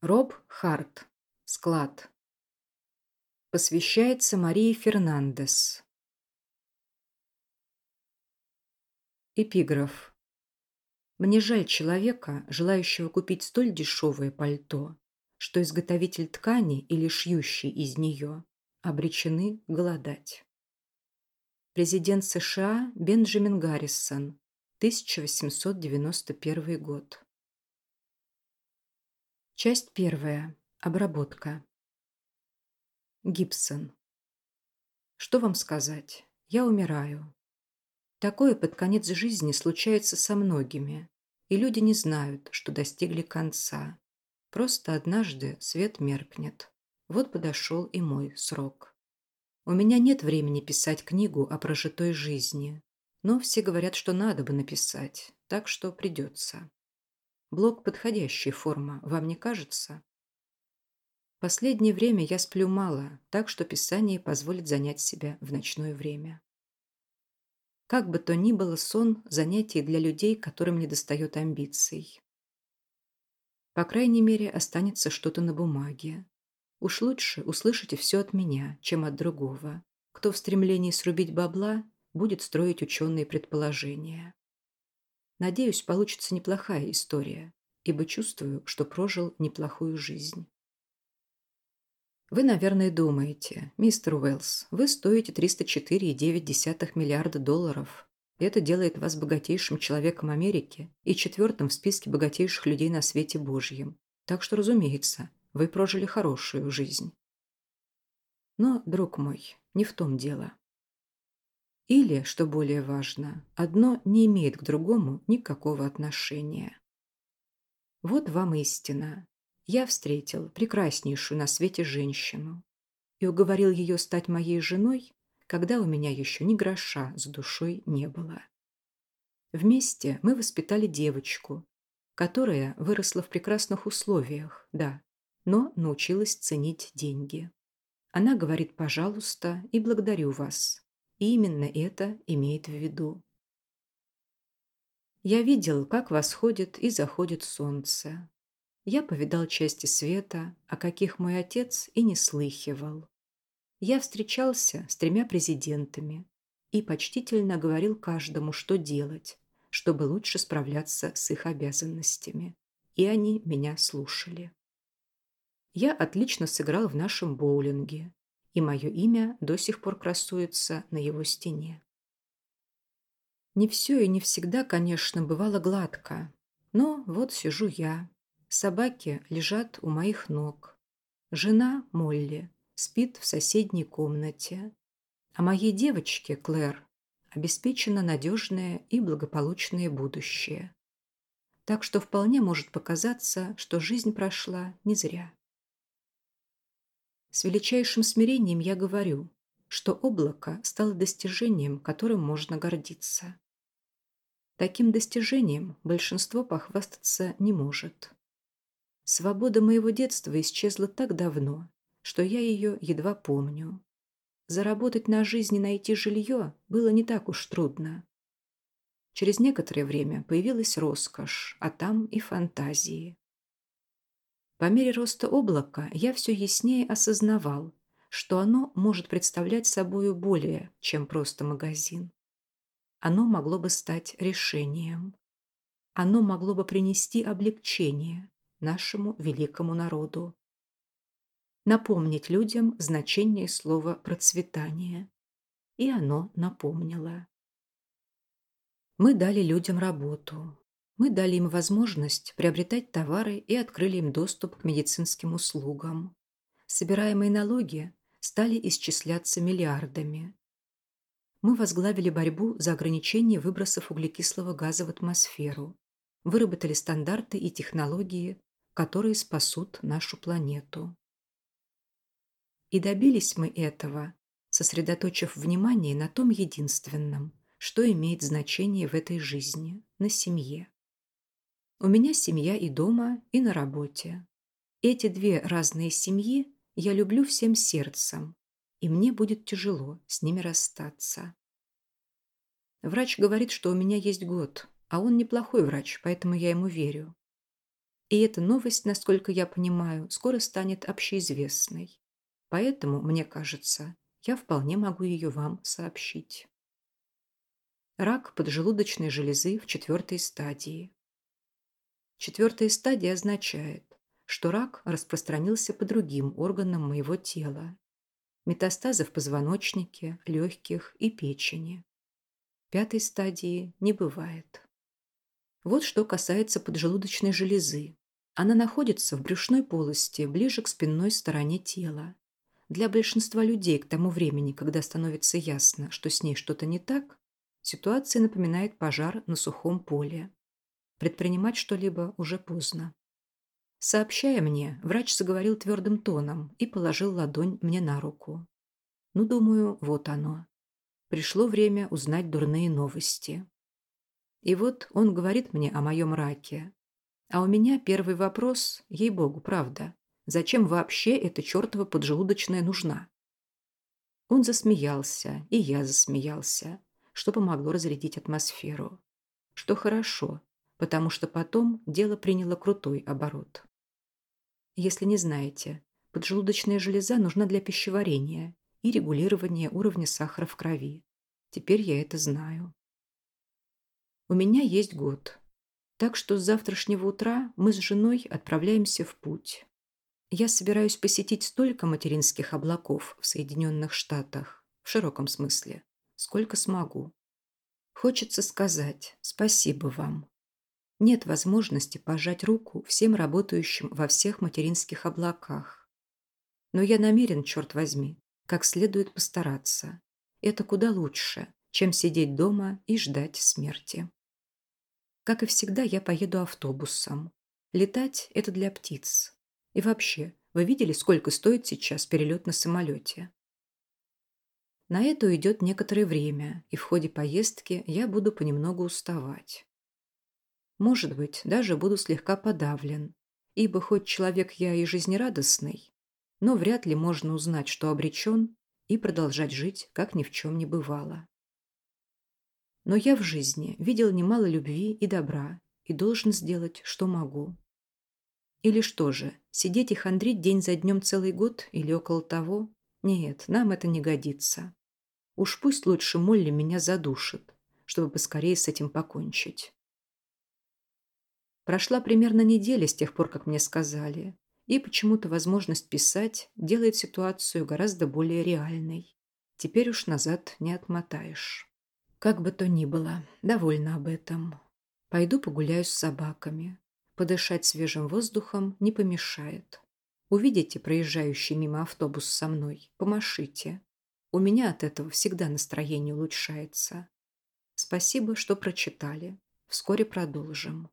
Роб Харт. Склад. Посвящается Марии Фернандес. Эпиграф. Мне жаль человека, желающего купить столь дешевое пальто, что изготовитель ткани или шьющий из нее обречены голодать. Президент США Бенджамин Гаррисон, 1891 год. Часть первая. Обработка. Гибсон. Что вам сказать? Я умираю. Такое под конец жизни случается со многими, и люди не знают, что достигли конца. Просто однажды свет меркнет. Вот подошел и мой срок. У меня нет времени писать книгу о прожитой жизни, но все говорят, что надо бы написать, так что придется. Блок – подходящая форма, вам не кажется? Последнее время я сплю мало, так что писание позволит занять себя в ночное время. Как бы то ни было, сон – занятие для людей, которым недостает амбиций. По крайней мере, останется что-то на бумаге. Уж лучше услышите все от меня, чем от другого, кто в стремлении срубить бабла будет строить ученые предположения. Надеюсь, получится неплохая история, ибо чувствую, что прожил неплохую жизнь. Вы, наверное, думаете, мистер Уэллс, вы стоите 304,9 миллиарда долларов. Это делает вас богатейшим человеком Америки и четвертым в списке богатейших людей на свете Божьем. Так что, разумеется, вы прожили хорошую жизнь. Но, друг мой, не в том дело. Или, что более важно, одно не имеет к другому никакого отношения. Вот вам истина. Я встретил прекраснейшую на свете женщину и уговорил ее стать моей женой, когда у меня еще ни гроша с душой не было. Вместе мы воспитали девочку, которая выросла в прекрасных условиях, да, но научилась ценить деньги. Она говорит «пожалуйста» и «благодарю вас». И именно это имеет в виду. Я видел, как восходит и заходит солнце. Я повидал части света, о каких мой отец и не слыхивал. Я встречался с тремя президентами и почтительно говорил каждому, что делать, чтобы лучше справляться с их обязанностями. И они меня слушали. Я отлично сыграл в нашем боулинге, и мое имя до сих пор красуется на его стене. Не все и не всегда, конечно, бывало гладко, но вот сижу я. Собаки лежат у моих ног. Жена Молли спит в соседней комнате, а моей девочке, Клэр, обеспечено надежное и благополучное будущее. Так что вполне может показаться, что жизнь прошла не зря. С величайшим смирением я говорю, что облако стало достижением, которым можно гордиться. Таким достижением большинство похвастаться не может. Свобода моего детства исчезла так давно, что я ее едва помню. Заработать на жизнь и найти жилье было не так уж трудно. Через некоторое время появилась роскошь, а там и фантазии. По мере роста облака я все яснее осознавал, что оно может представлять собою более, чем просто магазин. Оно могло бы стать решением. Оно могло бы принести облегчение нашему великому народу. Напомнить людям значение слова «процветание». И оно напомнило. Мы дали людям работу, мы дали им возможность приобретать товары и открыли им доступ к медицинским услугам. Собираемые налоги стали исчисляться миллиардами. Мы возглавили борьбу за ограничение выбросов углекислого газа в атмосферу, выработали стандарты и технологии, которые спасут нашу планету. И добились мы этого, сосредоточив внимание на том единственном, что имеет значение в этой жизни – на семье. У меня семья и дома, и на работе. Эти две разные семьи я люблю всем сердцем, и мне будет тяжело с ними расстаться. Врач говорит, что у меня есть год, а он неплохой врач, поэтому я ему верю. И эта новость, насколько я понимаю, скоро станет общеизвестной. Поэтому, мне кажется, я вполне могу ее вам сообщить. Рак поджелудочной железы в четвертой стадии. Четвертая стадия означает, что рак распространился по другим органам моего тела. Метастазы в позвоночнике, легких и печени. Пятой стадии не бывает. Вот что касается поджелудочной железы. Она находится в брюшной полости, ближе к спинной стороне тела. Для большинства людей к тому времени, когда становится ясно, что с ней что-то не так, ситуация напоминает пожар на сухом поле. Предпринимать что-либо уже поздно. Сообщая мне, врач заговорил твердым тоном и положил ладонь мне на руку. Ну, думаю, вот оно. Пришло время узнать дурные новости. И вот он говорит мне о моем раке. А у меня первый вопрос, ей-богу, правда. Зачем вообще эта чертова поджелудочная нужна? Он засмеялся, и я засмеялся, что помогло разрядить атмосферу. Что хорошо, потому что потом дело приняло крутой оборот. Если не знаете, поджелудочная железа нужна для пищеварения и регулирования уровня сахара в крови. Теперь я это знаю. У меня есть год, так что с завтрашнего утра мы с женой отправляемся в путь. Я собираюсь посетить столько материнских облаков в Соединенных Штатах, в широком смысле, сколько смогу. Хочется сказать спасибо вам нет возможности пожать руку всем работающим во всех материнских облаках. Но я намерен, черт возьми, как следует постараться. Это куда лучше, чем сидеть дома и ждать смерти. Как и всегда, я поеду автобусом. Летать – это для птиц. И вообще, вы видели, сколько стоит сейчас перелет на самолете? На это уйдет некоторое время, и в ходе поездки я буду понемногу уставать. Может быть, даже буду слегка подавлен, ибо хоть человек я и жизнерадостный, но вряд ли можно узнать, что обречен, и продолжать жить, как ни в чем не бывало. Но я в жизни видел немало любви и добра и должен сделать, что могу. Или что же, сидеть и хандрить день за днем целый год или около того? Нет, нам это не годится. Уж пусть лучше Молли меня задушит, чтобы поскорее с этим покончить. Прошла примерно неделя с тех пор, как мне сказали, и почему-то возможность писать делает ситуацию гораздо более реальной. Теперь уж назад не отмотаешь. Как бы то ни было, довольна об этом. Пойду погуляю с собаками. Подышать свежим воздухом не помешает. Увидите проезжающий мимо автобус со мной, помашите. У меня от этого всегда настроение улучшается. Спасибо, что прочитали. Вскоре продолжим.